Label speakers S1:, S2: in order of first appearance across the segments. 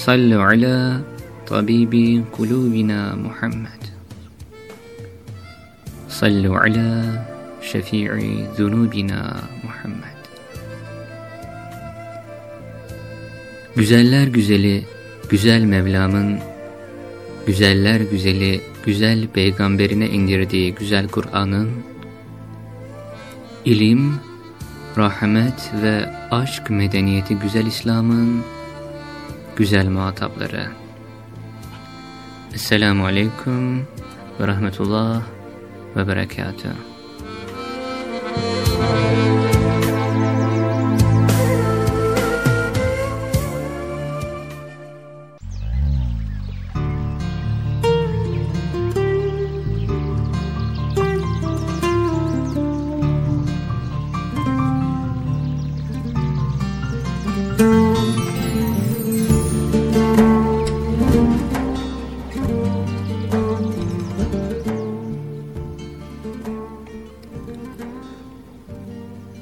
S1: Sallu ala tabibi kulubina Muhammed. Sallu ala şefii zunubina Muhammed. Güzeller güzeli, güzel Mevlam'ın, güzeller güzeli, güzel peygamberine indirdiği güzel Kur'an'ın, ilim, rahmet ve aşk medeniyeti güzel İslam'ın, güzel muhatapları. Esselamu Aleyküm ve Rahmetullah ve Berekatuhu.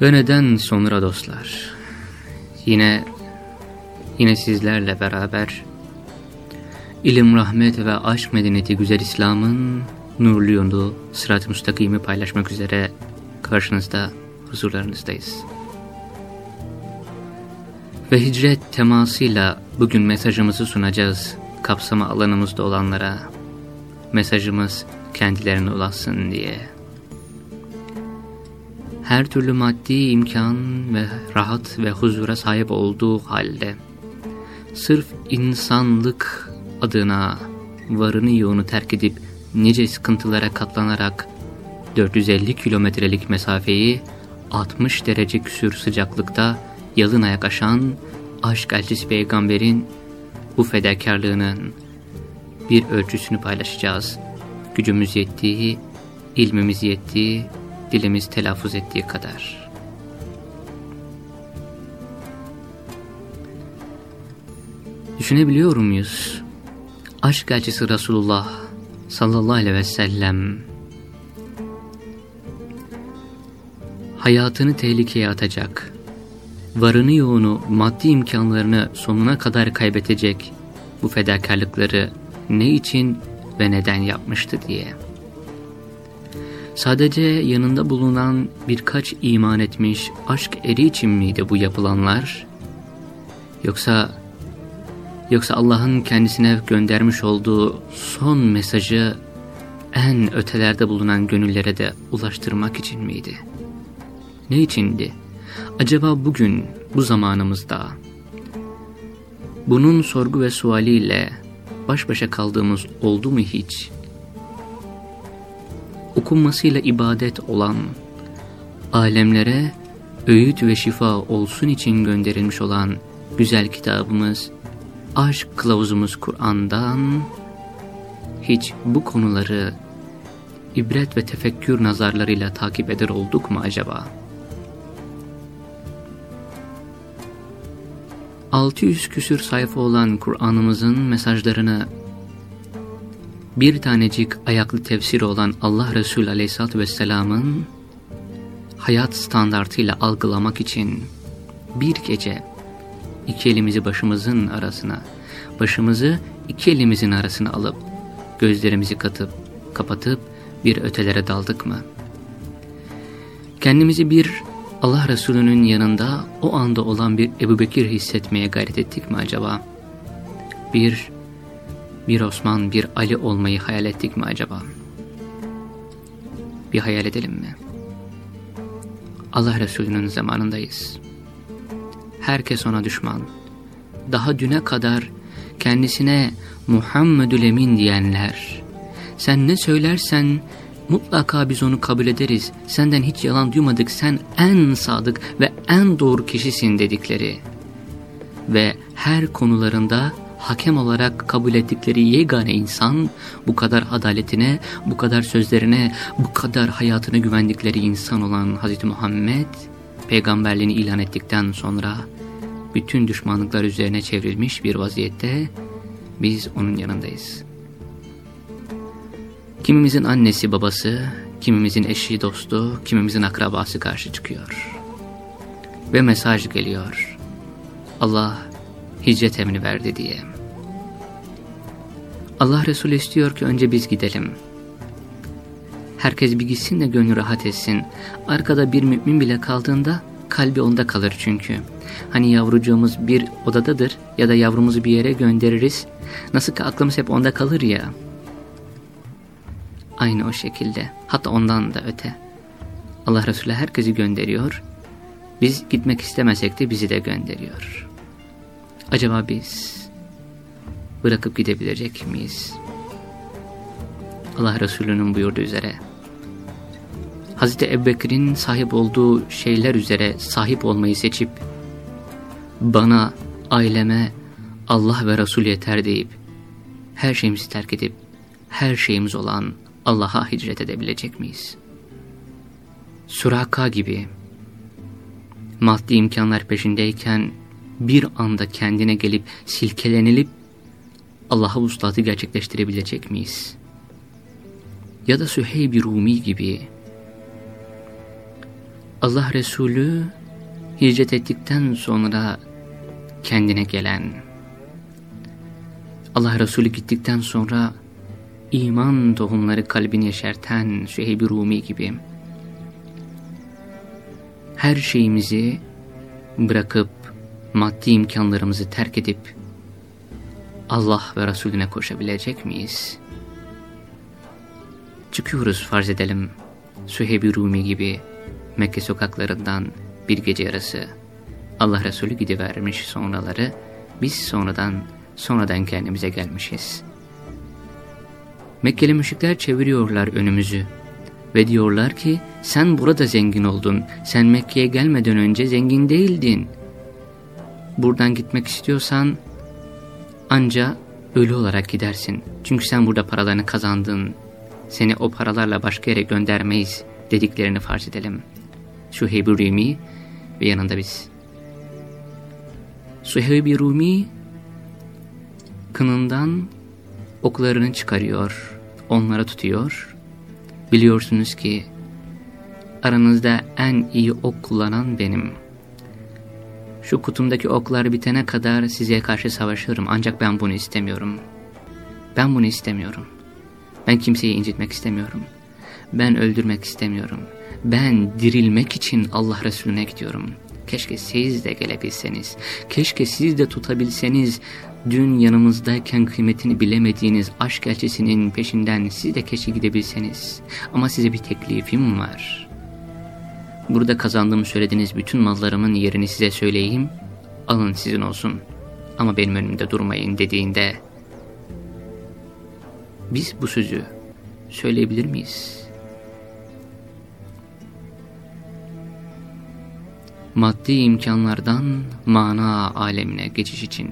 S1: Ve neden sonra dostlar? Yine yine sizlerle beraber ilim, rahmet ve aşk medeniyeti güzel İslam'ın nurlu yolu sırat-ı müstakimi paylaşmak üzere karşınızda, huzurlarınızdayız. Ve hicret temasıyla bugün mesajımızı sunacağız kapsama alanımızda olanlara. Mesajımız kendilerine ulaşsın diye her türlü maddi imkan ve rahat ve huzura sahip olduğu halde sırf insanlık adına varını yoğunu terk edip nice sıkıntılara katlanarak 450 kilometrelik mesafeyi 60 derece küsür sıcaklıkta yalın ayak aşan aşk elçisi peygamberin bu fedakarlığının bir ölçüsünü paylaşacağız. Gücümüz yettiği, ilmimiz yettiği, dilimiz telaffuz ettiği kadar. Düşünebiliyor muyuz? Aşk elçisi Resulullah sallallahu aleyhi ve sellem hayatını tehlikeye atacak, varını yoğunu, maddi imkanlarını sonuna kadar kaybedecek bu fedakarlıkları ne için ve neden yapmıştı diye. Sadece yanında bulunan birkaç iman etmiş aşk eri için miydi bu yapılanlar? Yoksa yoksa Allah'ın kendisine göndermiş olduğu son mesajı en ötelerde bulunan gönüllere de ulaştırmak için miydi? Ne içindi? Acaba bugün, bu zamanımızda bunun sorgu ve sualiyle baş başa kaldığımız oldu mu hiç? Okunmasıyla ibadet olan, alemlere öğüt ve şifa olsun için gönderilmiş olan güzel kitabımız, aşk kılavuzumuz Kur'an'dan hiç bu konuları ibret ve tefekkür nazarlarıyla takip eder olduk mu acaba? 600 küsür sayfa olan Kur'an'ımızın mesajlarını bir tanecik ayaklı tefsiri olan Allah Resulü Aleyhisselatü Vesselam'ın hayat standartıyla algılamak için bir gece iki elimizi başımızın arasına, başımızı iki elimizin arasına alıp gözlerimizi katıp kapatıp bir ötelere daldık mı? Kendimizi bir Allah Resulü'nün yanında o anda olan bir Ebu Bekir hissetmeye gayret ettik mi acaba? Bir bir Osman, bir Ali olmayı hayal ettik mi acaba? Bir hayal edelim mi? Allah Resulü'nün zamanındayız. Herkes ona düşman. Daha düne kadar kendisine Muhammedül Emin diyenler, sen ne söylersen mutlaka biz onu kabul ederiz, senden hiç yalan duymadık, sen en sadık ve en doğru kişisin dedikleri ve her konularında hakem olarak kabul ettikleri yegane insan, bu kadar adaletine, bu kadar sözlerine, bu kadar hayatına güvendikleri insan olan Hz. Muhammed, peygamberliğini ilan ettikten sonra bütün düşmanlıklar üzerine çevrilmiş bir vaziyette biz onun yanındayız. Kimimizin annesi babası, kimimizin eşi dostu, kimimizin akrabası karşı çıkıyor. Ve mesaj geliyor. Allah hicret emri verdi diye. Allah Resulü istiyor ki önce biz gidelim. Herkes bir gitsin de gönlü rahat etsin. Arkada bir mümin bile kaldığında kalbi onda kalır çünkü. Hani yavrucuğumuz bir odadadır ya da yavrumuzu bir yere göndeririz. Nasıl ki aklımız hep onda kalır ya. Aynı o şekilde. Hatta ondan da öte. Allah Resulü herkesi gönderiyor. Biz gitmek istemesek de bizi de gönderiyor. Acaba biz bırakıp gidebilecek miyiz? Allah Resulü'nün buyurduğu üzere Hazreti Ebubekir'in sahip olduğu şeyler üzere sahip olmayı seçip bana, aileme Allah ve Resul yeter deyip her şeyimizi terk edip her şeyimiz olan Allah'a hicret edebilecek miyiz? Suraka gibi maddi imkanlar peşindeyken bir anda kendine gelip silkelenilip Allah'a uslatı gerçekleştirebilecek miyiz? Ya da Süheyb-i Rumi gibi Allah Resulü hicret ettikten sonra kendine gelen, Allah Resulü gittikten sonra iman tohumları kalbini yeşerten Süheyb-i Rumi gibi her şeyimizi bırakıp maddi imkanlarımızı terk edip Allah ve Resulüne koşabilecek miyiz? Çıkıyoruz farz edelim Süheyb-i Rumi gibi Mekke sokaklarından bir gece yarısı Allah Resulü gidivermiş sonraları biz sonradan sonradan kendimize gelmişiz. Mekkeli müşrikler çeviriyorlar önümüzü ve diyorlar ki sen burada zengin oldun, sen Mekke'ye gelmeden önce zengin değildin. Buradan gitmek istiyorsan anca ölü olarak gidersin. Çünkü sen burada paralarını kazandın, seni o paralarla başka yere göndermeyiz dediklerini farz edelim. Süheyb-i Rumi ve yanında biz. Süheyb-i Rumi kınından oklarını çıkarıyor, onlara tutuyor. Biliyorsunuz ki aranızda en iyi ok kullanan benim. Şu kutumdaki oklar bitene kadar size karşı savaşırım ancak ben bunu istemiyorum. Ben bunu istemiyorum. Ben kimseyi incitmek istemiyorum. Ben öldürmek istemiyorum. Ben dirilmek için Allah Resulüne gidiyorum. Keşke siz de gelebilseniz. Keşke siz de tutabilseniz. Dün yanımızdayken kıymetini bilemediğiniz aşk elçisinin peşinden siz de keşke gidebilseniz. Ama size bir teklifim var. Burada kazandığımı söylediğiniz bütün mallarımın yerini size söyleyeyim. Alın sizin olsun. Ama benim önümde durmayın dediğinde biz bu sözü söyleyebilir miyiz? maddi imkanlardan mana alemine geçiş için.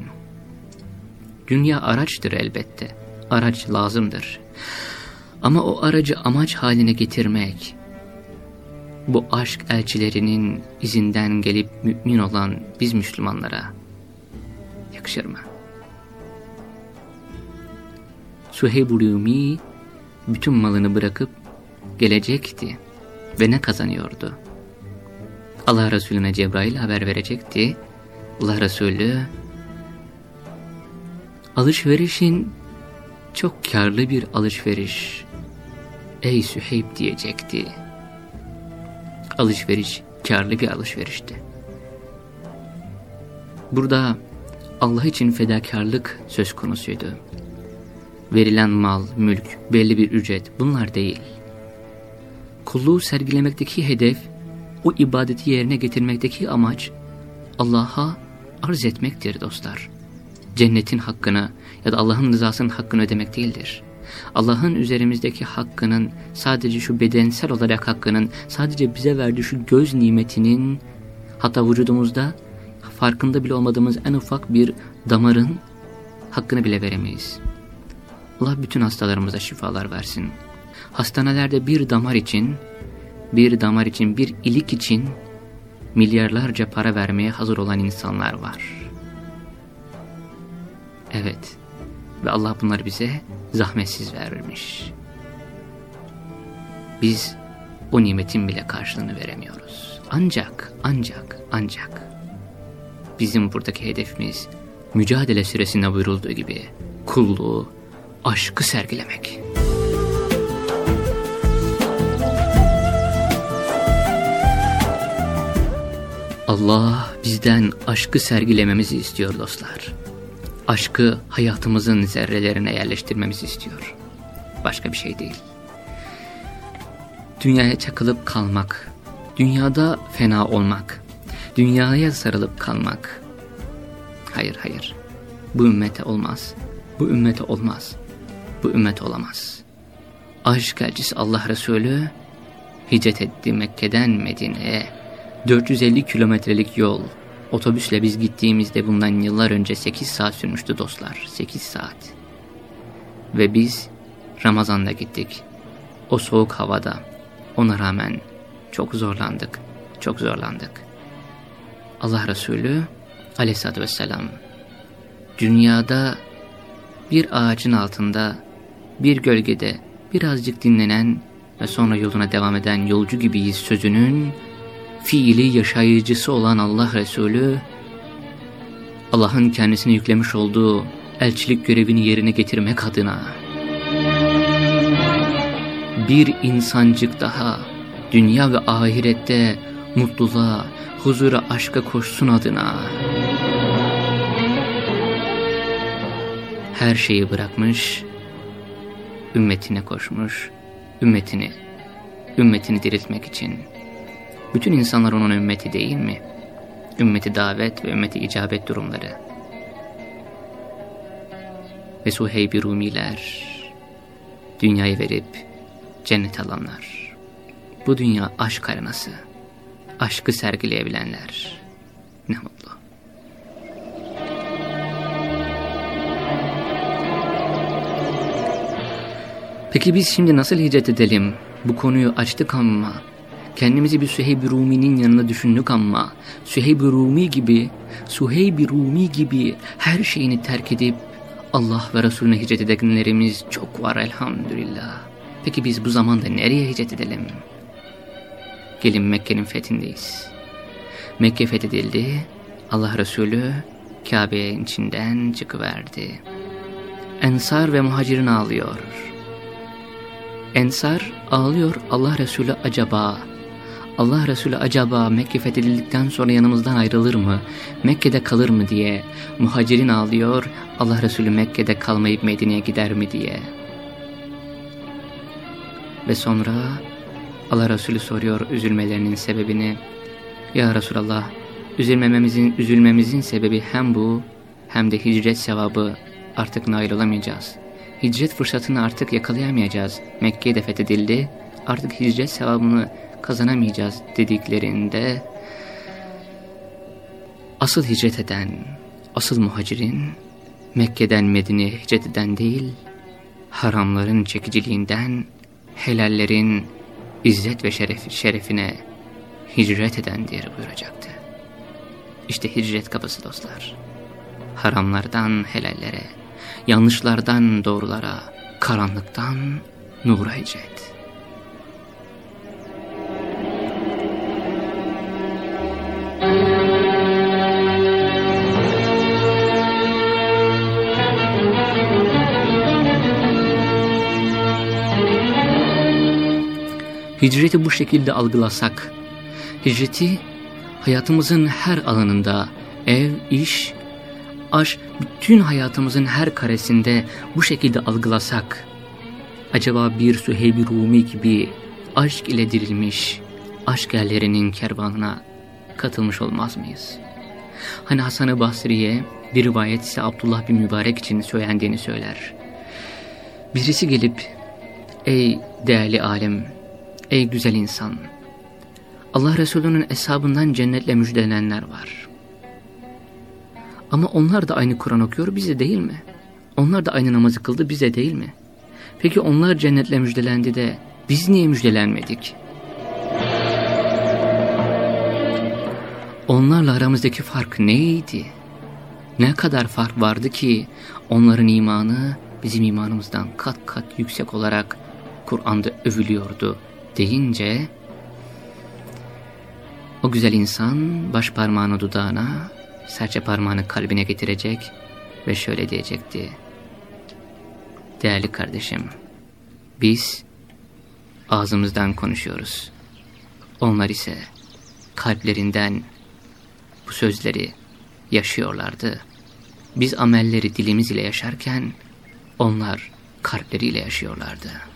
S1: Dünya araçtır elbette, araç lazımdır. Ama o aracı amaç haline getirmek, bu aşk elçilerinin izinden gelip mümin olan biz Müslümanlara yakışır mı? Suheyb-ül Rumi bütün malını bırakıp gelecekti ve ne kazanıyordu? Allah Resulüne Cebrail haber verecekti. Allah Resulü alışverişin çok karlı bir alışveriş. Ey Süheyb diyecekti. Alışveriş karlı bir alışverişti. Burada Allah için fedakarlık söz konusuydu. Verilen mal, mülk, belli bir ücret bunlar değil. Kulluğu sergilemekteki hedef o ibadeti yerine getirmekteki amaç Allah'a arz etmektir dostlar. Cennetin hakkını ya da Allah'ın rızasının hakkını ödemek değildir. Allah'ın üzerimizdeki hakkının sadece şu bedensel olarak hakkının sadece bize verdiği şu göz nimetinin hatta vücudumuzda farkında bile olmadığımız en ufak bir damarın hakkını bile veremeyiz. Allah bütün hastalarımıza şifalar versin. Hastanelerde bir damar için, bir damar için, bir ilik için milyarlarca para vermeye hazır olan insanlar var. Evet ve Allah bunları bize zahmetsiz vermiş. Biz o nimetin bile karşılığını veremiyoruz. Ancak, ancak, ancak bizim buradaki hedefimiz mücadele süresinde buyurulduğu gibi kulluğu, aşkı sergilemek. Allah bizden aşkı sergilememizi istiyor dostlar. Aşkı hayatımızın zerrelerine yerleştirmemizi istiyor. Başka bir şey değil. Dünyaya çakılıp kalmak, dünyada fena olmak, dünyaya sarılıp kalmak. Hayır hayır, bu ümmete olmaz, bu ümmete olmaz, bu ümmet olamaz. Aşk elçisi Allah Resulü hicret etti Mekke'den Medine'ye 450 kilometrelik yol. Otobüsle biz gittiğimizde bundan yıllar önce 8 saat sürmüştü dostlar. 8 saat. Ve biz Ramazan'da gittik. O soğuk havada. Ona rağmen çok zorlandık. Çok zorlandık. Allah Resulü aleyhissalatü vesselam dünyada bir ağacın altında bir gölgede birazcık dinlenen ve sonra yoluna devam eden yolcu gibiyiz sözünün fiili yaşayıcısı olan Allah Resulü, Allah'ın kendisine yüklemiş olduğu elçilik görevini yerine getirmek adına bir insancık daha dünya ve ahirette mutluluğa, huzura, aşka koşsun adına her şeyi bırakmış, ümmetine koşmuş, ümmetini, ümmetini diriltmek için bütün insanlar onun ümmeti değil mi? Ümmeti davet ve ümmeti icabet durumları. Ve Suheyb-i Rumiler, dünyayı verip cennet alanlar. Bu dünya aşk arenası, aşkı sergileyebilenler. Ne mutlu. Peki biz şimdi nasıl hicret edelim? Bu konuyu açtık ama Kendimizi bir Süheyb-i Rumi'nin yanına düşündük ama Süheyb-i Rumi gibi, Süheyb-i Rumi gibi her şeyini terk edip Allah ve Resulüne hicret edenlerimiz çok var elhamdülillah. Peki biz bu zamanda nereye hicret edelim? Gelin Mekke'nin fethindeyiz. Mekke fethedildi, Allah Resulü Kabe'nin içinden çıkıverdi. Ensar ve muhacirin ağlıyor. Ensar ağlıyor Allah Resulü acaba Allah Resulü acaba Mekke fethedildikten sonra yanımızdan ayrılır mı? Mekke'de kalır mı diye. Muhacirin ağlıyor, Allah Resulü Mekke'de kalmayıp Medine'ye gider mi diye. Ve sonra Allah Resulü soruyor üzülmelerinin sebebini. Ya Resulallah, üzülmememizin, üzülmemizin sebebi hem bu hem de hicret sevabı artık nail olamayacağız. Hicret fırsatını artık yakalayamayacağız. Mekke de fethedildi. Artık hicret sevabını kazanamayacağız dediklerinde asıl hicret eden, asıl muhacirin Mekke'den Medine'ye hicret eden değil, haramların çekiciliğinden helallerin izzet ve şeref, şerefine hicret eden diye buyuracaktı. İşte hicret kapısı dostlar. Haramlardan helallere, yanlışlardan doğrulara, karanlıktan nura hicret. Hicreti bu şekilde algılasak, hicreti hayatımızın her alanında, ev, iş, aş, bütün hayatımızın her karesinde bu şekilde algılasak, acaba bir Süheyb-i Rumi gibi aşk ile dirilmiş, aşk erlerinin kervanına katılmış olmaz mıyız? Hani Hasan-ı Basri'ye bir rivayet ise Abdullah bin Mübarek için söylendiğini söyler. Birisi gelip, ey değerli alim, Ey güzel insan! Allah Resulü'nün hesabından cennetle müjdelenenler var. Ama onlar da aynı Kur'an okuyor, bize değil mi? Onlar da aynı namazı kıldı bize değil mi? Peki onlar cennetle müjdelendi de biz niye müjdelenmedik? Onlarla aramızdaki fark neydi? Ne kadar fark vardı ki onların imanı bizim imanımızdan kat kat yüksek olarak Kur'an'da övülüyordu deyince o güzel insan baş parmağını dudağına, serçe parmağını kalbine getirecek ve şöyle diyecekti. Değerli kardeşim, biz ağzımızdan konuşuyoruz. Onlar ise kalplerinden bu sözleri yaşıyorlardı. Biz amelleri dilimiz ile yaşarken onlar kalpleriyle yaşıyorlardı.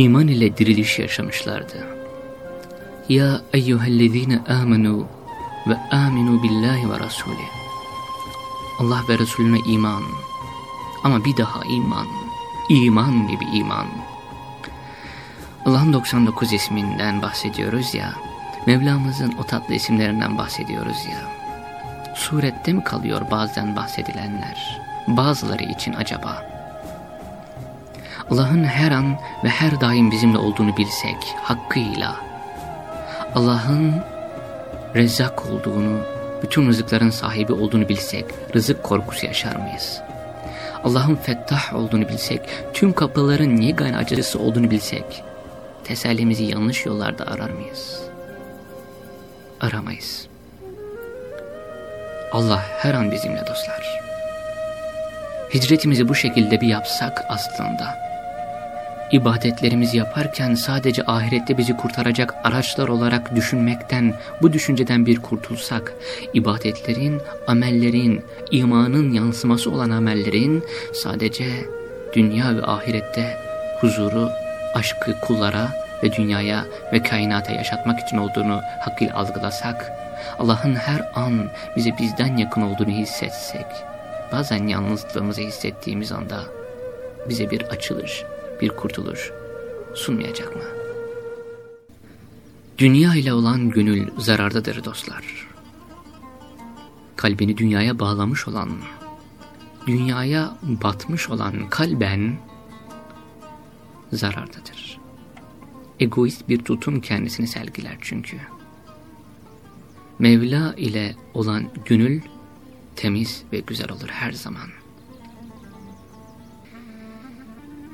S1: İman ile diriliş yaşamışlardı. Ya eyyühellezine amenu ve aminu billahi ve rasulü. Allah ve Resulüne iman. Ama bir daha iman. İman gibi iman. Allah'ın 99 isminden bahsediyoruz ya. Mevlamızın o tatlı isimlerinden bahsediyoruz ya. Surette mi kalıyor bazen bahsedilenler? Bazıları için acaba? Allah'ın her an ve her daim bizimle olduğunu bilsek hakkıyla, Allah'ın rezzak olduğunu, bütün rızıkların sahibi olduğunu bilsek, rızık korkusu yaşar mıyız? Allah'ın fettah olduğunu bilsek, tüm kapıların yegane acısı olduğunu bilsek, tesellimizi yanlış yollarda arar mıyız? Aramayız. Allah her an bizimle dostlar. Hicretimizi bu şekilde bir yapsak aslında, ibadetlerimizi yaparken sadece ahirette bizi kurtaracak araçlar olarak düşünmekten, bu düşünceden bir kurtulsak, ibadetlerin, amellerin, imanın yansıması olan amellerin sadece dünya ve ahirette huzuru, aşkı kullara ve dünyaya ve kainata yaşatmak için olduğunu hakkıyla algılasak, Allah'ın her an bize bizden yakın olduğunu hissetsek, bazen yalnızlığımızı hissettiğimiz anda bize bir açılış, bir kurtuluş sunmayacak mı? Dünya ile olan gönül zarardadır dostlar. Kalbini dünyaya bağlamış olan, dünyaya batmış olan kalben zarardadır. Egoist bir tutum kendisini sergiler çünkü. Mevla ile olan gönül temiz ve güzel olur her zaman.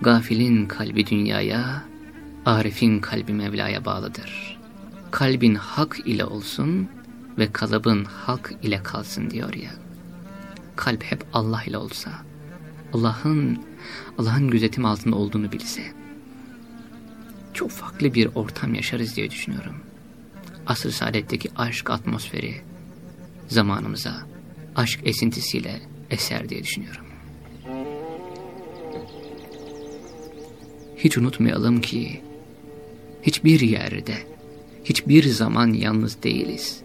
S1: Gafilin kalbi dünyaya, Arif'in kalbi Mevla'ya bağlıdır. Kalbin hak ile olsun ve kalıbın hak ile kalsın diyor ya. Kalp hep Allah ile olsa, Allah'ın Allah'ın gözetim altında olduğunu bilse, çok farklı bir ortam yaşarız diye düşünüyorum. Asr saadetteki aşk atmosferi zamanımıza aşk esintisiyle eser diye düşünüyorum. Hiç unutmayalım ki hiçbir yerde, hiçbir zaman yalnız değiliz.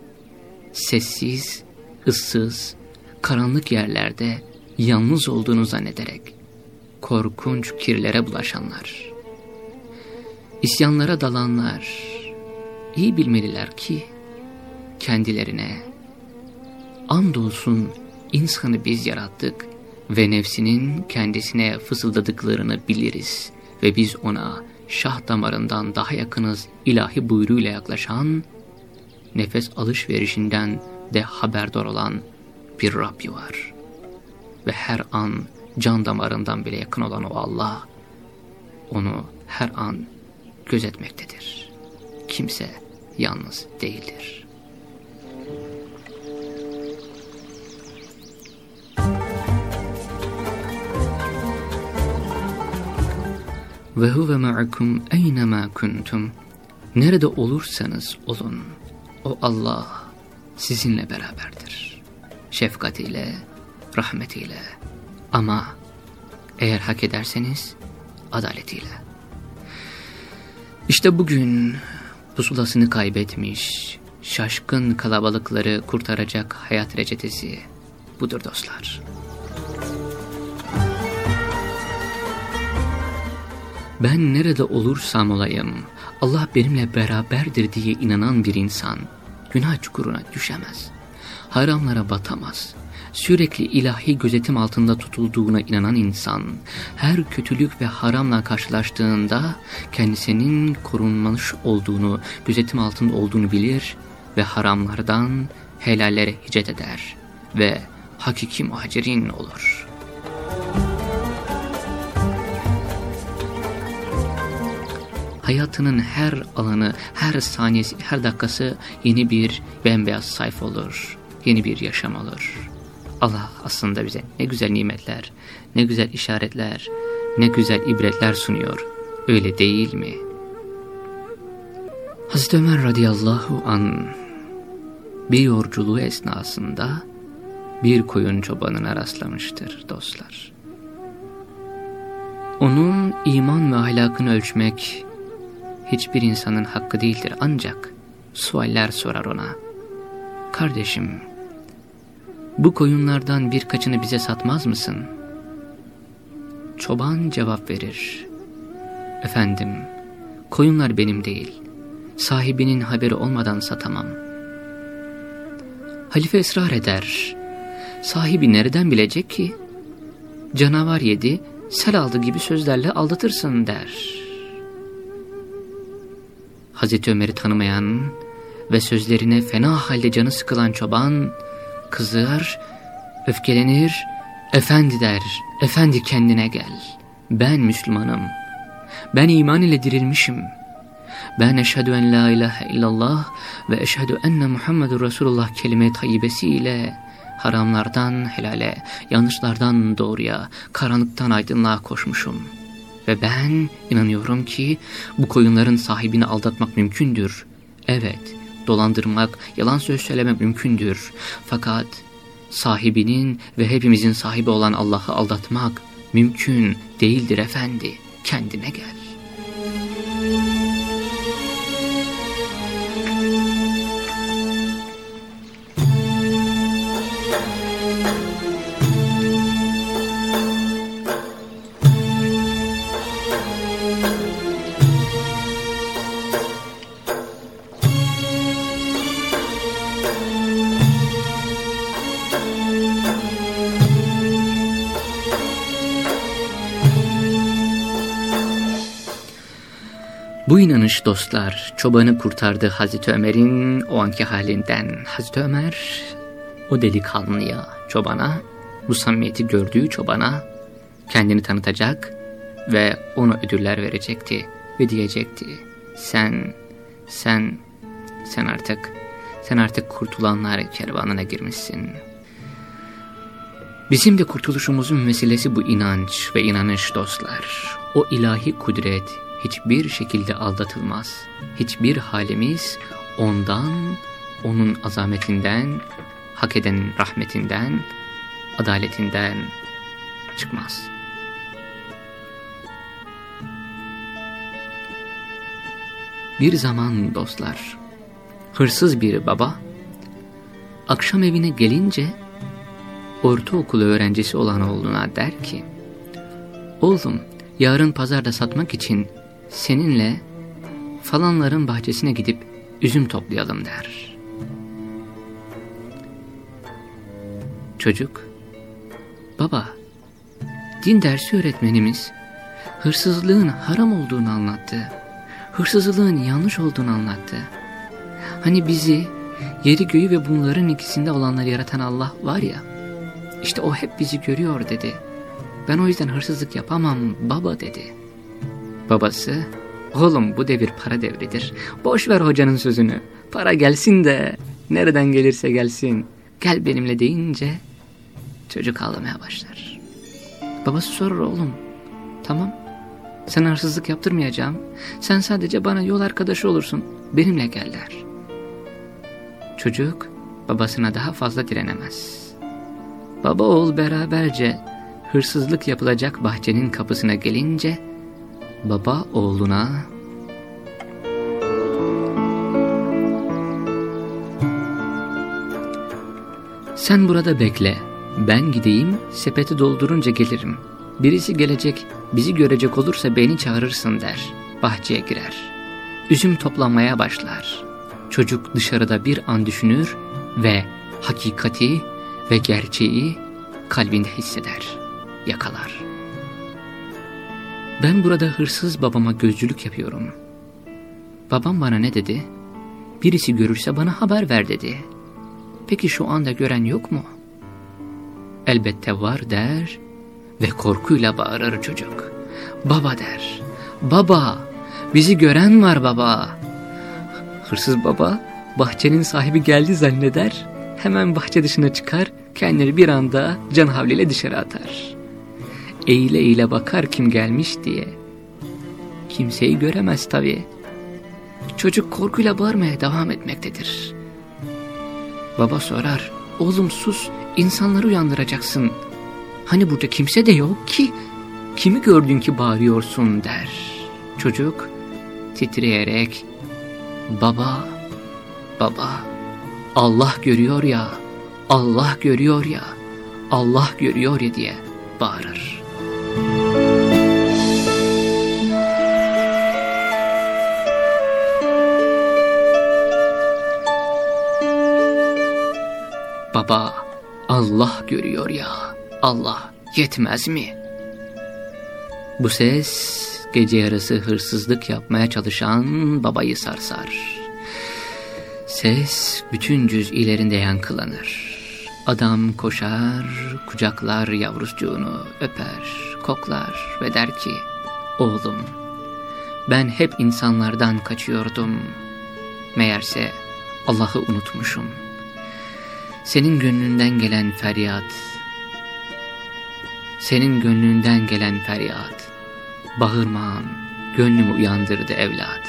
S1: Sessiz, ıssız, karanlık yerlerde yalnız olduğunu zannederek korkunç kirlere bulaşanlar, isyanlara dalanlar iyi bilmeliler ki kendilerine andolsun insanı biz yarattık ve nefsinin kendisine fısıldadıklarını biliriz ve biz ona şah damarından daha yakınız ilahi buyruğuyla yaklaşan, nefes alışverişinden de haberdar olan bir Rabbi var. Ve her an can damarından bile yakın olan o Allah, onu her an gözetmektedir. Kimse yalnız değildir. Ve huve ma'akum eynema kuntum. Nerede olursanız olun. O Allah sizinle beraberdir. Şefkatiyle, rahmetiyle. Ama eğer hak ederseniz adaletiyle. İşte bugün pusulasını kaybetmiş, şaşkın kalabalıkları kurtaracak hayat reçetesi budur dostlar. Ben nerede olursam olayım, Allah benimle beraberdir diye inanan bir insan, günah çukuruna düşemez. Haramlara batamaz. Sürekli ilahi gözetim altında tutulduğuna inanan insan, her kötülük ve haramla karşılaştığında kendisinin korunmuş olduğunu, gözetim altında olduğunu bilir ve haramlardan helallere hicret eder ve hakiki muhacirin olur. Hayatının her alanı, her saniyesi, her dakikası yeni bir bembeyaz sayfa olur. Yeni bir yaşam olur. Allah aslında bize ne güzel nimetler, ne güzel işaretler, ne güzel ibretler sunuyor. Öyle değil mi? Hazreti Ömer radıyallahu an bir yolculuğu esnasında bir koyun çobanına rastlamıştır dostlar. Onun iman ve ahlakını ölçmek hiçbir insanın hakkı değildir ancak sualler sorar ona. Kardeşim, bu koyunlardan birkaçını bize satmaz mısın? Çoban cevap verir. Efendim, koyunlar benim değil, sahibinin haberi olmadan satamam. Halife ısrar eder. Sahibi nereden bilecek ki? Canavar yedi, sel aldı gibi sözlerle aldatırsın der. Hazreti Ömer'i tanımayan ve sözlerine fena halde canı sıkılan çoban kızar, öfkelenir, efendi der, efendi kendine gel. Ben Müslümanım, ben iman ile dirilmişim. Ben eşhedü en la ilahe illallah ve eşhedü enne Muhammedur Resulullah kelime tayyibesiyle haramlardan helale, yanlışlardan doğruya, karanlıktan aydınlığa koşmuşum. Ve ben inanıyorum ki bu koyunların sahibini aldatmak mümkündür. Evet, dolandırmak, yalan söz söylemek mümkündür. Fakat sahibinin ve hepimizin sahibi olan Allah'ı aldatmak mümkün değildir efendi. Kendine gel. Dostlar çobanı kurtardı Hazreti Ömer'in o anki halinden. Hazreti Ömer o delikanlıya, çobana, bu samimiyeti gördüğü çobana kendini tanıtacak ve ona ödüller verecekti ve diyecekti. Sen, sen, sen artık, sen artık kurtulanlar kervanına girmişsin. Bizim de kurtuluşumuzun meselesi bu inanç ve inanış dostlar. O ilahi kudret, hiçbir şekilde aldatılmaz. Hiçbir halimiz ondan, onun azametinden, hak eden rahmetinden, adaletinden çıkmaz. Bir zaman dostlar, hırsız bir baba, akşam evine gelince ortaokul öğrencisi olan oğluna der ki, Oğlum, yarın pazarda satmak için seninle falanların bahçesine gidip üzüm toplayalım der. Çocuk, baba, din dersi öğretmenimiz hırsızlığın haram olduğunu anlattı. Hırsızlığın yanlış olduğunu anlattı. Hani bizi, yeri göğü ve bunların ikisinde olanları yaratan Allah var ya, işte o hep bizi görüyor dedi. Ben o yüzden hırsızlık yapamam baba dedi.'' Babası, oğlum bu devir para devridir. Boş ver hocanın sözünü. Para gelsin de nereden gelirse gelsin. Gel benimle deyince çocuk ağlamaya başlar. Babası sorur oğlum. Tamam Sen hırsızlık yaptırmayacağım. Sen sadece bana yol arkadaşı olursun. Benimle gel der. Çocuk babasına daha fazla direnemez. Baba oğul beraberce hırsızlık yapılacak bahçenin kapısına gelince baba oğluna Sen burada bekle. Ben gideyim, sepeti doldurunca gelirim. Birisi gelecek, bizi görecek olursa beni çağırırsın der. Bahçeye girer. Üzüm toplanmaya başlar. Çocuk dışarıda bir an düşünür ve hakikati ve gerçeği kalbinde hisseder, yakalar. Ben burada hırsız babama gözcülük yapıyorum. Babam bana ne dedi? Birisi görürse bana haber ver dedi. Peki şu anda gören yok mu? Elbette var der ve korkuyla bağırır çocuk. Baba der. Baba, bizi gören var baba. Hırsız baba, bahçenin sahibi geldi zanneder. Hemen bahçe dışına çıkar, kendini bir anda can havliyle dışarı atar. Eğile eğile bakar kim gelmiş diye. Kimseyi göremez tabii. Çocuk korkuyla bağırmaya devam etmektedir. Baba sorar, oğlum sus, insanları uyandıracaksın. Hani burada kimse de yok ki, kimi gördün ki bağırıyorsun der. Çocuk titreyerek, baba, baba, Allah görüyor ya, Allah görüyor ya, Allah görüyor ya diye bağırır. Baba, Allah görüyor ya, Allah yetmez mi? Bu ses gece yarısı hırsızlık yapmaya çalışan babayı sarsar. Ses bütün cüz ilerinde yankılanır. Adam koşar, kucaklar yavrucuğunu, öper, koklar ve der ki, Oğlum, ben hep insanlardan kaçıyordum. Meğerse Allah'ı unutmuşum. Senin gönlünden gelen feryat, senin gönlünden gelen feryat, bağırman gönlümü uyandırdı evlat.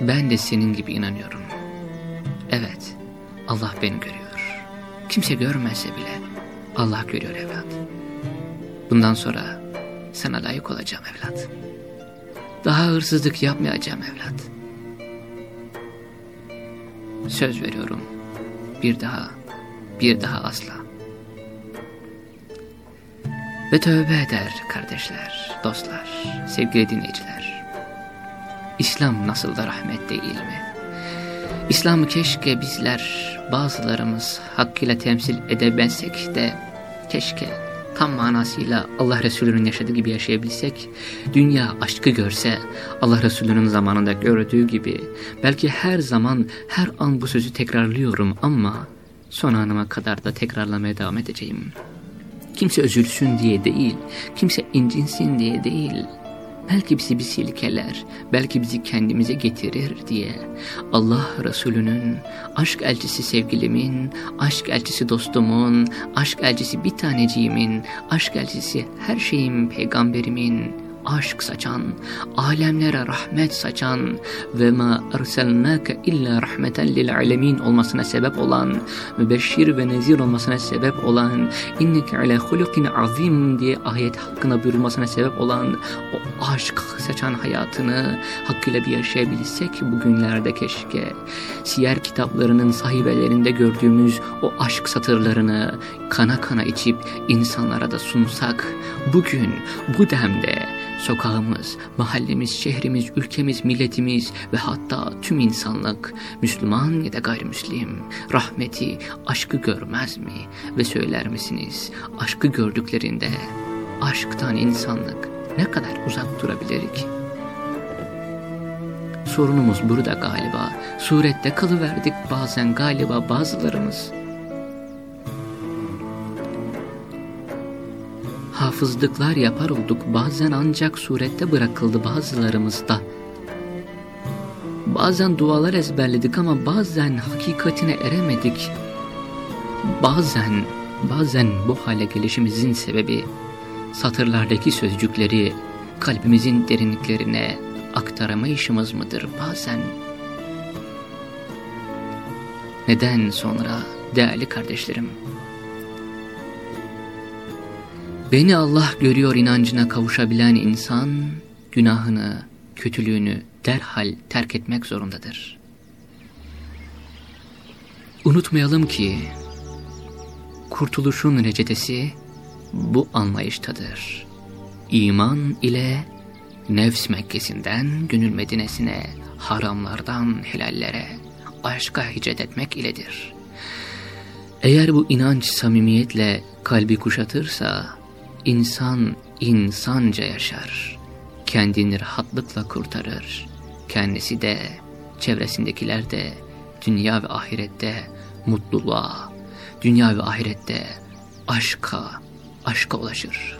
S1: Ben de senin gibi inanıyorum. Evet, Allah beni görüyor. Kimse görmese bile Allah görüyor evlat. Bundan sonra sana layık olacağım evlat. Daha hırsızlık yapmayacağım evlat. Söz veriyorum. Bir daha, bir daha asla. Ve tövbe eder kardeşler, dostlar, sevgili dinleyiciler. İslam nasıl da rahmet değil mi? İslam'ı keşke bizler bazılarımız hakkıyla temsil edemezsek de keşke tam manasıyla Allah Resulü'nün yaşadığı gibi yaşayabilsek, dünya aşkı görse, Allah Resulü'nün zamanında gördüğü gibi, belki her zaman, her an bu sözü tekrarlıyorum ama son anıma kadar da tekrarlamaya devam edeceğim. Kimse üzülsün diye değil, kimse incinsin diye değil, belki bizi bir silkeler, belki bizi kendimize getirir diye. Allah Resulü'nün, aşk elçisi sevgilimin, aşk elçisi dostumun, aşk elçisi bir taneciğimin, aşk elçisi her şeyin peygamberimin, aşk saçan, alemlere rahmet saçan ve ma erselnake illa rahmeten lil alemin olmasına sebep olan, mübeşşir ve nezir olmasına sebep olan, inneke ala hulukin azim diye ayet hakkında buyurulmasına sebep olan o aşk saçan hayatını hakkıyla bir yaşayabilsek bugünlerde keşke. Siyer kitaplarının sahibelerinde gördüğümüz o aşk satırlarını kana kana içip insanlara da sunsak, bugün bu demde sokağımız, mahallemiz, şehrimiz, ülkemiz, milletimiz ve hatta tüm insanlık, Müslüman ya da gayrimüslim, rahmeti, aşkı görmez mi? Ve söyler misiniz, aşkı gördüklerinde, aşktan insanlık ne kadar uzak durabilir ki? Sorunumuz burada galiba, surette kalıverdik bazen galiba bazılarımız. Hafızlıklar yapar olduk bazen ancak surette bırakıldı bazılarımızda. Bazen dualar ezberledik ama bazen hakikatine eremedik. Bazen, bazen bu hale gelişimizin sebebi satırlardaki sözcükleri kalbimizin derinliklerine aktaramayışımız mıdır bazen? Neden sonra değerli kardeşlerim? Beni Allah görüyor inancına kavuşabilen insan, günahını, kötülüğünü derhal terk etmek zorundadır. Unutmayalım ki, kurtuluşun reçetesi bu anlayıştadır. İman ile nefs Mekkesi'nden gönül Medine'sine, haramlardan helallere, aşka hicret etmek iledir. Eğer bu inanç samimiyetle kalbi kuşatırsa, insan insanca yaşar. Kendini rahatlıkla kurtarır. Kendisi de, çevresindekiler de, dünya ve ahirette mutluluğa, dünya ve ahirette aşka, aşka ulaşır.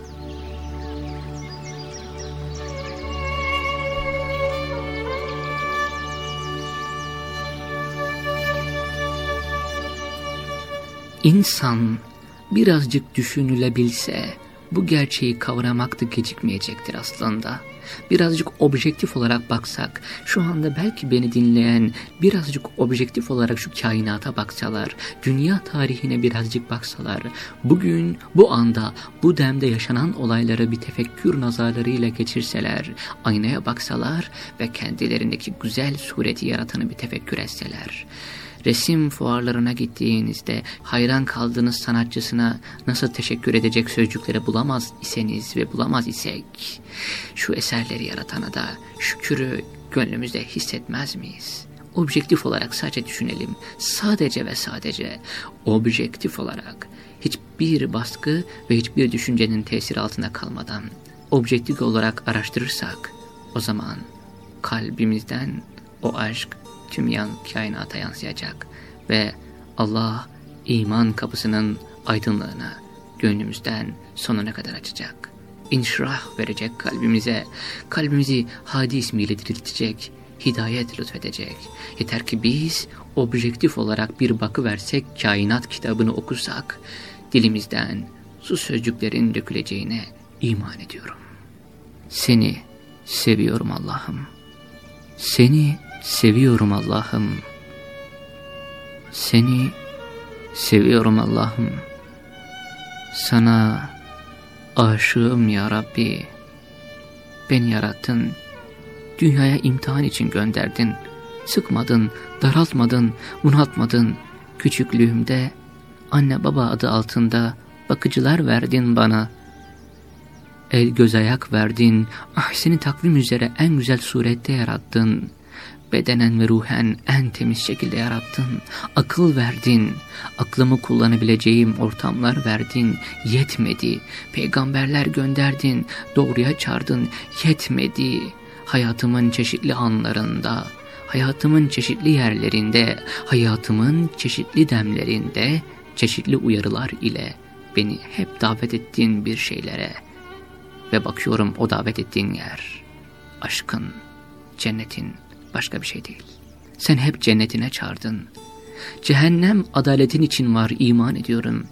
S1: İnsan birazcık düşünülebilse bu gerçeği kavramakta gecikmeyecektir aslında. Birazcık objektif olarak baksak, şu anda belki beni dinleyen birazcık objektif olarak şu kainata baksalar, dünya tarihine birazcık baksalar, bugün, bu anda, bu demde yaşanan olayları bir tefekkür nazarlarıyla geçirseler, aynaya baksalar ve kendilerindeki güzel sureti yaratanı bir tefekkür etseler, resim fuarlarına gittiğinizde hayran kaldığınız sanatçısına nasıl teşekkür edecek sözcükleri bulamaz iseniz ve bulamaz isek, şu eserleri yaratana da şükürü gönlümüzde hissetmez miyiz? Objektif olarak sadece düşünelim. Sadece ve sadece objektif olarak hiçbir baskı ve hiçbir düşüncenin tesiri altında kalmadan objektif olarak araştırırsak o zaman kalbimizden o aşk tüm yan kainata yansıyacak ve Allah iman kapısının aydınlığını gönlümüzden sonuna kadar açacak. İnşirah verecek kalbimize, kalbimizi Hadi ismiyle diriltecek, hidayet lütfedecek. Yeter ki biz objektif olarak bir bakı versek, kainat kitabını okusak, dilimizden su sözcüklerin döküleceğine iman ediyorum. Seni seviyorum Allah'ım. Seni seviyorum Allah'ım. Seni seviyorum Allah'ım. Sana aşığım ya Rabbi. Beni yarattın. Dünyaya imtihan için gönderdin. Sıkmadın, daraltmadın, bunaltmadın. Küçüklüğümde anne baba adı altında bakıcılar verdin bana. El göz ayak verdin, ahseni takvim üzere en güzel surette yarattın bedenen ve ruhen en temiz şekilde yarattın. Akıl verdin. Aklımı kullanabileceğim ortamlar verdin. Yetmedi. Peygamberler gönderdin. Doğruya çağırdın. Yetmedi. Hayatımın çeşitli anlarında, hayatımın çeşitli yerlerinde, hayatımın çeşitli demlerinde, çeşitli uyarılar ile beni hep davet ettiğin bir şeylere ve bakıyorum o davet ettiğin yer, aşkın, cennetin, başka bir şey değil. Sen hep cennetine çağırdın. Cehennem adaletin için var iman ediyorum.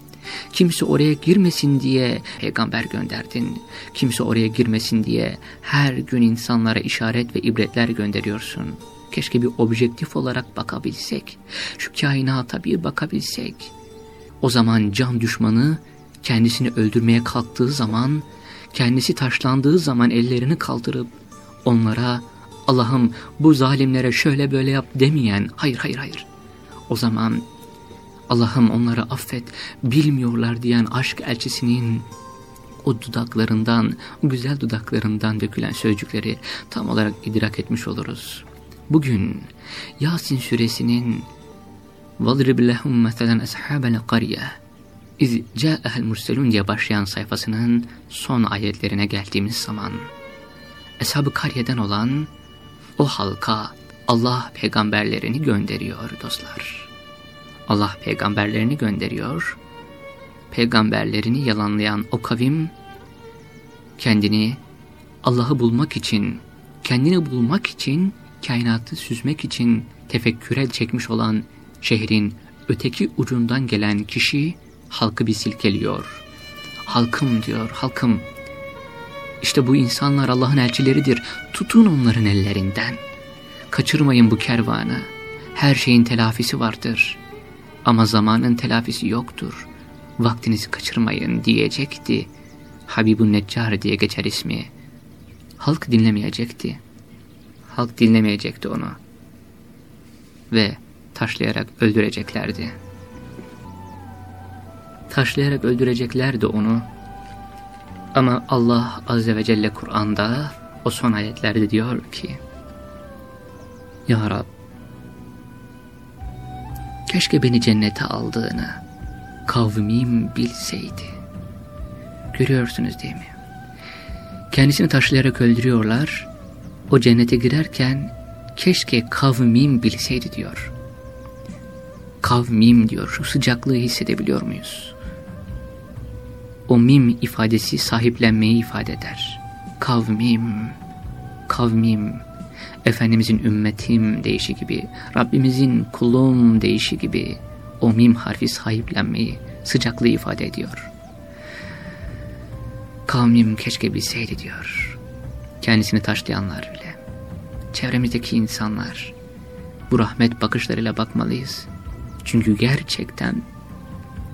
S1: Kimse oraya girmesin diye peygamber gönderdin. Kimse oraya girmesin diye her gün insanlara işaret ve ibretler gönderiyorsun. Keşke bir objektif olarak bakabilsek. Şu kainata bir bakabilsek. O zaman can düşmanı kendisini öldürmeye kalktığı zaman, kendisi taşlandığı zaman ellerini kaldırıp onlara Allah'ım bu zalimlere şöyle böyle yap demeyen hayır hayır hayır. O zaman Allah'ım onları affet bilmiyorlar diyen aşk elçisinin o dudaklarından, güzel dudaklarından dökülen sözcükleri tam olarak idrak etmiş oluruz. Bugün Yasin suresinin وَضْرِبْ لَهُمْ مَثَلًا أَسْحَابَ الْقَرْيَةِ اِذْ جَاءَهَا الْمُرْسَلُونَ diye başlayan sayfasının son ayetlerine geldiğimiz zaman Eshab-ı Karye'den olan o halka Allah peygamberlerini gönderiyor dostlar. Allah peygamberlerini gönderiyor. Peygamberlerini yalanlayan o kavim kendini Allah'ı bulmak için, kendini bulmak için, kainatı süzmek için tefekküre çekmiş olan şehrin öteki ucundan gelen kişi halkı bir silkeliyor. Halkım diyor, halkım İşte bu insanlar Allah'ın elçileridir. Tutun onların ellerinden. Kaçırmayın bu kervanı. Her şeyin telafisi vardır. Ama zamanın telafisi yoktur. Vaktinizi kaçırmayın diyecekti. Habibun Neccar diye geçer ismi. Halk dinlemeyecekti. Halk dinlemeyecekti onu. Ve taşlayarak öldüreceklerdi. Taşlayarak öldüreceklerdi onu. Ama Allah Azze ve Celle Kur'an'da o son ayetlerde diyor ki Ya Rab keşke beni cennete aldığını kavmim bilseydi. Görüyorsunuz değil mi? Kendisini taşlayarak öldürüyorlar. O cennete girerken keşke kavmim bilseydi diyor. Kavmim diyor. Şu sıcaklığı hissedebiliyor muyuz? O mim ifadesi sahiplenmeyi ifade eder. Kavmim, kavmim, Efendimizin ümmetim deyişi gibi, Rabbimizin kulum deyişi gibi o mim harfi sahiplenmeyi, sıcaklığı ifade ediyor. Kavmim keşke bilseydi diyor. Kendisini taşlayanlar bile. Çevremizdeki insanlar. Bu rahmet bakışlarıyla bakmalıyız. Çünkü gerçekten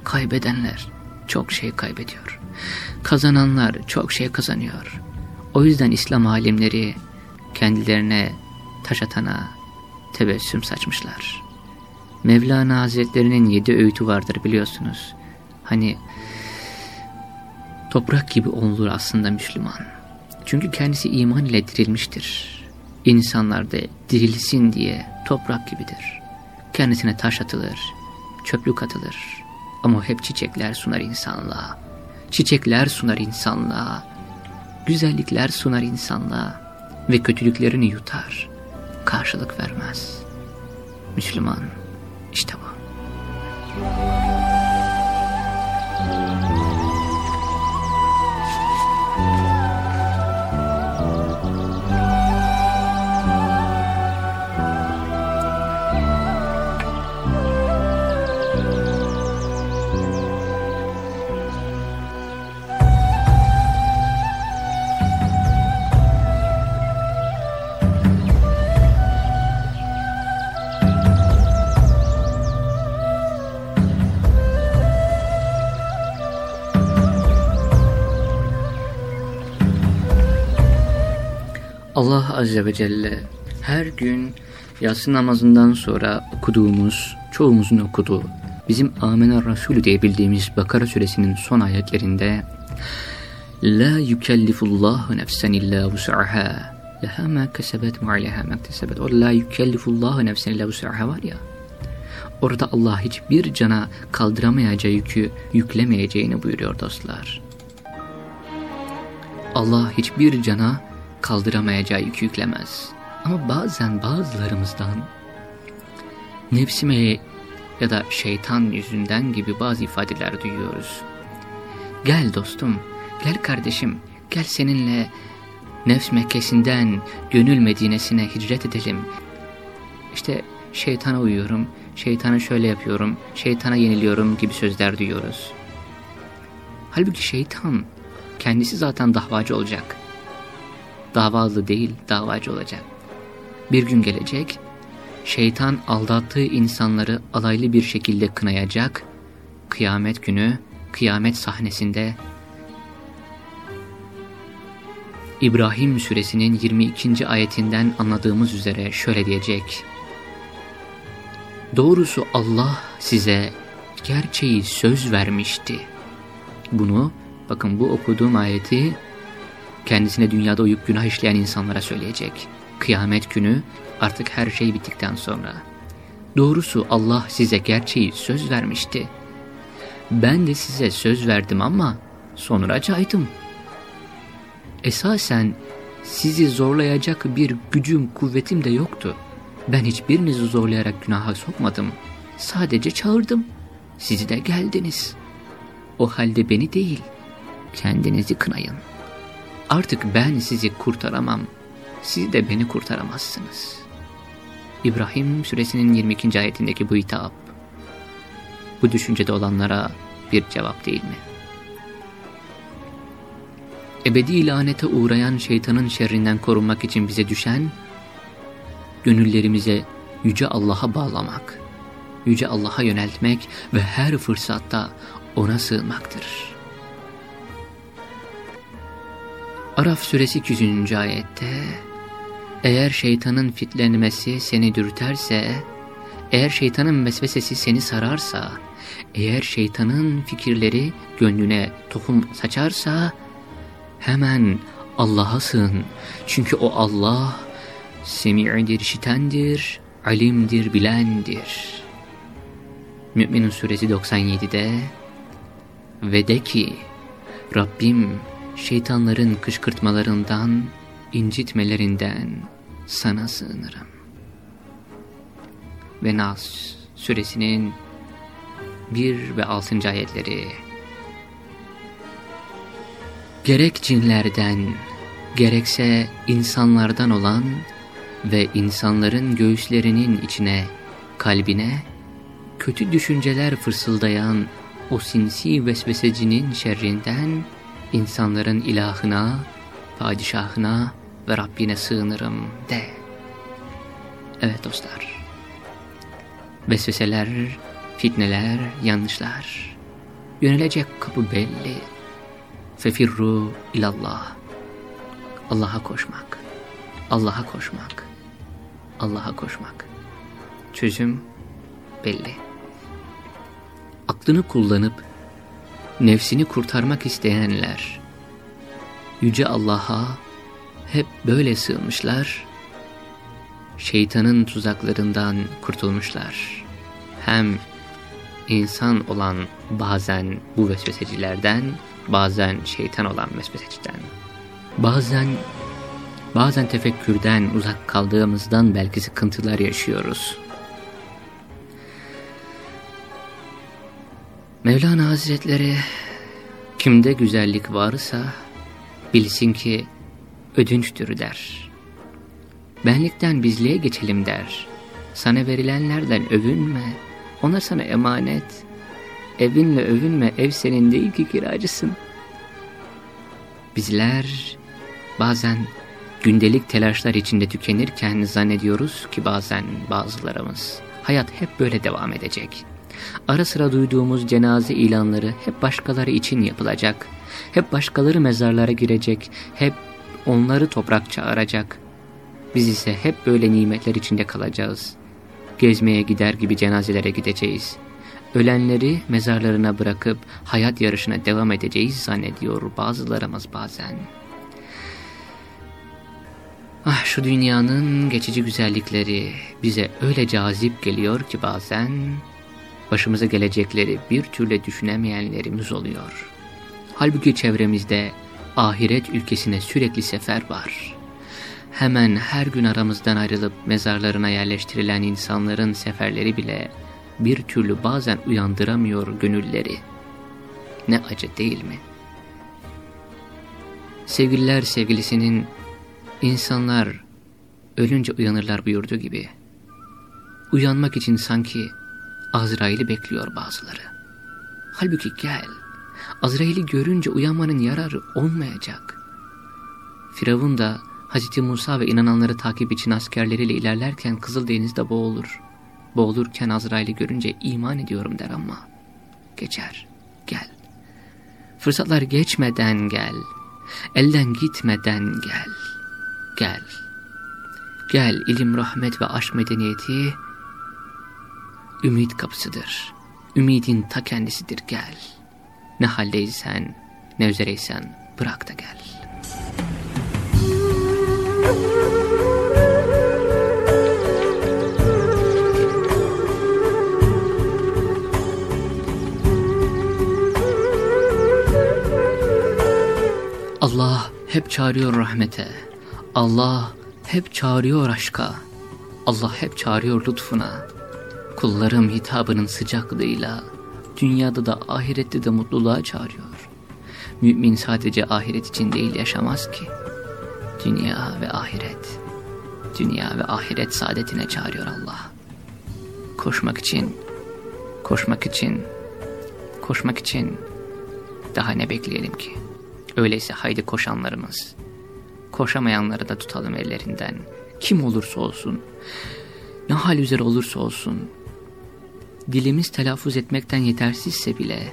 S1: kaybedenler çok şey kaybediyor. Kazananlar çok şey kazanıyor. O yüzden İslam alimleri kendilerine taş atana tebessüm saçmışlar. Mevlana Hazretlerinin yedi öğütü vardır biliyorsunuz. Hani toprak gibi olur aslında Müslüman. Çünkü kendisi iman ile dirilmiştir. İnsanlar da dirilsin diye toprak gibidir. Kendisine taş atılır, çöplük atılır. Ama hep çiçekler sunar insanlığa. Çiçekler sunar insanlığa. Güzellikler sunar insanlığa. Ve kötülüklerini yutar. Karşılık vermez. Müslüman işte bu. Allah Azze ve Celle her gün yatsı namazından sonra okuduğumuz, çoğumuzun okuduğu, bizim Amener Resulü diye bildiğimiz Bakara suresinin son ayetlerinde La yukellifullahu nefsen illa vus'aha leha ma kesebet ve aleyha ma kesebet. O la yukellifullahu nefsen illa vus'aha var ya. Orada Allah hiçbir cana kaldıramayacağı yükü yüklemeyeceğini buyuruyor dostlar. Allah hiçbir cana kaldıramayacağı yük yüklemez. Ama bazen bazılarımızdan nefsime ya da şeytan yüzünden gibi bazı ifadeler duyuyoruz. Gel dostum, gel kardeşim, gel seninle nefs Mekkesi'nden gönül Medine'sine hicret edelim. İşte şeytana uyuyorum, şeytana şöyle yapıyorum, şeytana yeniliyorum gibi sözler duyuyoruz. Halbuki şeytan kendisi zaten davacı olacak davalı değil davacı olacak. Bir gün gelecek, şeytan aldattığı insanları alaylı bir şekilde kınayacak, kıyamet günü, kıyamet sahnesinde İbrahim suresinin 22. ayetinden anladığımız üzere şöyle diyecek. Doğrusu Allah size gerçeği söz vermişti. Bunu, bakın bu okuduğum ayeti kendisine dünyada uyup günah işleyen insanlara söyleyecek. Kıyamet günü artık her şey bittikten sonra. Doğrusu Allah size gerçeği söz vermişti. Ben de size söz verdim ama sonra caydım. Esasen sizi zorlayacak bir gücüm, kuvvetim de yoktu. Ben hiçbirinizi zorlayarak günaha sokmadım. Sadece çağırdım. Siz de geldiniz. O halde beni değil, kendinizi kınayın. Artık ben sizi kurtaramam, siz de beni kurtaramazsınız. İbrahim suresinin 22. ayetindeki bu hitap, bu düşüncede olanlara bir cevap değil mi? ebedi lanete uğrayan şeytanın şerrinden korunmak için bize düşen, gönüllerimize Yüce Allah'a bağlamak, Yüce Allah'a yöneltmek ve her fırsatta O'na sığınmaktır. Araf suresi 200. ayette, Eğer şeytanın fitlenmesi seni dürterse, eğer şeytanın vesvesesi seni sararsa, eğer şeytanın fikirleri gönlüne tohum saçarsa, hemen Allah'a sığın. Çünkü o Allah, semi'dir, işitendir, alimdir, bilendir. Mü'minun suresi 97'de, ve de ki, Rabbim şeytanların kışkırtmalarından, incitmelerinden sana sığınırım. Ve Nas suresinin 1 ve 6. ayetleri Gerek cinlerden, gerekse insanlardan olan ve insanların göğüslerinin içine, kalbine, kötü düşünceler fısıldayan o sinsi vesvesecinin şerrinden, insanların ilahına, padişahına ve Rabbine sığınırım de. Evet dostlar, vesveseler, fitneler, yanlışlar, yönelecek kapı belli. Fefirru ilallah. Allah'a koşmak, Allah'a koşmak, Allah'a koşmak. Çözüm belli. Aklını kullanıp nefsini kurtarmak isteyenler, Yüce Allah'a hep böyle sığınmışlar, şeytanın tuzaklarından kurtulmuşlar. Hem insan olan bazen bu vesvesecilerden, bazen şeytan olan vesveseciden. Bazen, bazen tefekkürden uzak kaldığımızdan belki sıkıntılar yaşıyoruz. Mevlana Hazretleri, kimde güzellik varsa bilsin ki ödünçtür der. Benlikten bizliğe geçelim der. Sana verilenlerden övünme, onlar sana emanet. Evinle övünme, ev senin değil ki kiracısın. Bizler bazen gündelik telaşlar içinde tükenirken zannediyoruz ki bazen bazılarımız hayat hep böyle devam edecek. Ara sıra duyduğumuz cenaze ilanları hep başkaları için yapılacak. Hep başkaları mezarlara girecek, hep onları toprak çağıracak. Biz ise hep böyle nimetler içinde kalacağız. Gezmeye gider gibi cenazelere gideceğiz. Ölenleri mezarlarına bırakıp hayat yarışına devam edeceğiz zannediyor bazılarımız bazen. Ah şu dünyanın geçici güzellikleri bize öyle cazip geliyor ki bazen başımıza gelecekleri bir türlü düşünemeyenlerimiz oluyor. Halbuki çevremizde ahiret ülkesine sürekli sefer var. Hemen her gün aramızdan ayrılıp mezarlarına yerleştirilen insanların seferleri bile bir türlü bazen uyandıramıyor gönülleri. Ne acı değil mi? Sevgililer sevgilisinin insanlar ölünce uyanırlar buyurduğu gibi. Uyanmak için sanki Azrail'i bekliyor bazıları. Halbuki gel, Azrail'i görünce uyanmanın yararı olmayacak. Firavun da Hz. Musa ve inananları takip için askerleriyle ilerlerken Kızıldeniz'de boğulur. Boğulurken Azrail'i görünce iman ediyorum der ama geçer, gel. Fırsatlar geçmeden gel, elden gitmeden gel, gel. Gel ilim, rahmet ve aşk medeniyeti ümit kapısıdır. Ümidin ta kendisidir gel. Ne haldeysen, ne üzereysen bırak da gel. Allah hep çağırıyor rahmete. Allah hep çağırıyor aşka. Allah hep çağırıyor lütfuna. Kullarım hitabının sıcaklığıyla dünyada da ahirette de mutluluğa çağırıyor. Mümin sadece ahiret için değil yaşamaz ki. Dünya ve ahiret, dünya ve ahiret saadetine çağırıyor Allah. Koşmak için, koşmak için, koşmak için daha ne bekleyelim ki? Öyleyse haydi koşanlarımız, koşamayanları da tutalım ellerinden. Kim olursa olsun, ne hal üzere olursa olsun, dilimiz telaffuz etmekten yetersizse bile,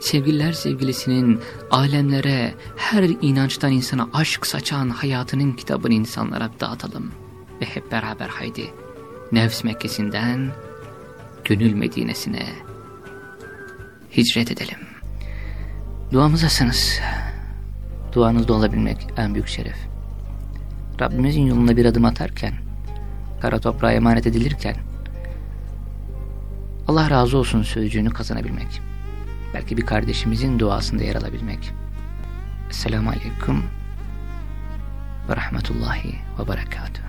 S1: sevgililer sevgilisinin alemlere, her inançtan insana aşk saçan hayatının kitabını insanlara dağıtalım. Ve hep beraber haydi, nefs Mekkesi'nden gönül Medine'sine hicret edelim. Duamızdasınız. Duanızda olabilmek en büyük şeref. Rabbimizin yoluna bir adım atarken, kara toprağa emanet edilirken, Allah razı olsun sözcüğünü kazanabilmek. Belki bir kardeşimizin duasında yer alabilmek. Esselamu Aleyküm ve Rahmetullahi ve Berekatuhu.